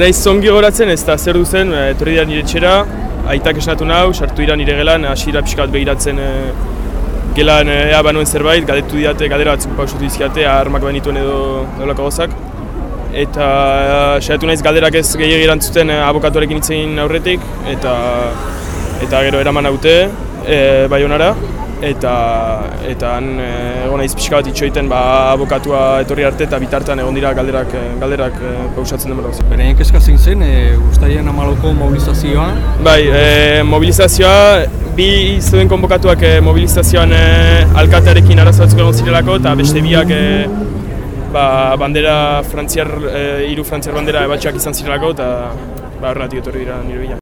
naiz zongi horatzen ez da zer duzen, e, etorri dira nire txera, aitak esnatu nahu, sartu dira nire gelan, hasira pixka bat behiratzen e, gelan e, ea banuen zerbait, gadetu diate, gadera batzuk pausatu dizkiate, armak benituen edo dolako gozak. Eta e, saiatu naiz galderak ez gehiagi erantzuten abokatuarekin hitzein aurretik, eta eta gero eraman haute, e, bai honara eta eta han e, egon naiz pixka bat itxoiten ba, abokatua etorri arte eta bitartean egon dira galderak, e, galderak e, pausatzen den berdauz. Beren kezka zein zen, e, guztarien amaloko mobilizazioa? Bai, e, mobilizazioa, bi zuen konbokatuak e, mobilizazioan e, alkatearekin arazoatzuk egon zirelako eta beste biak e, ba, bandera frantziar, e, iru frantziar bandera ebatxeak izan zirelako eta ba, horretik etorri dira nire bila.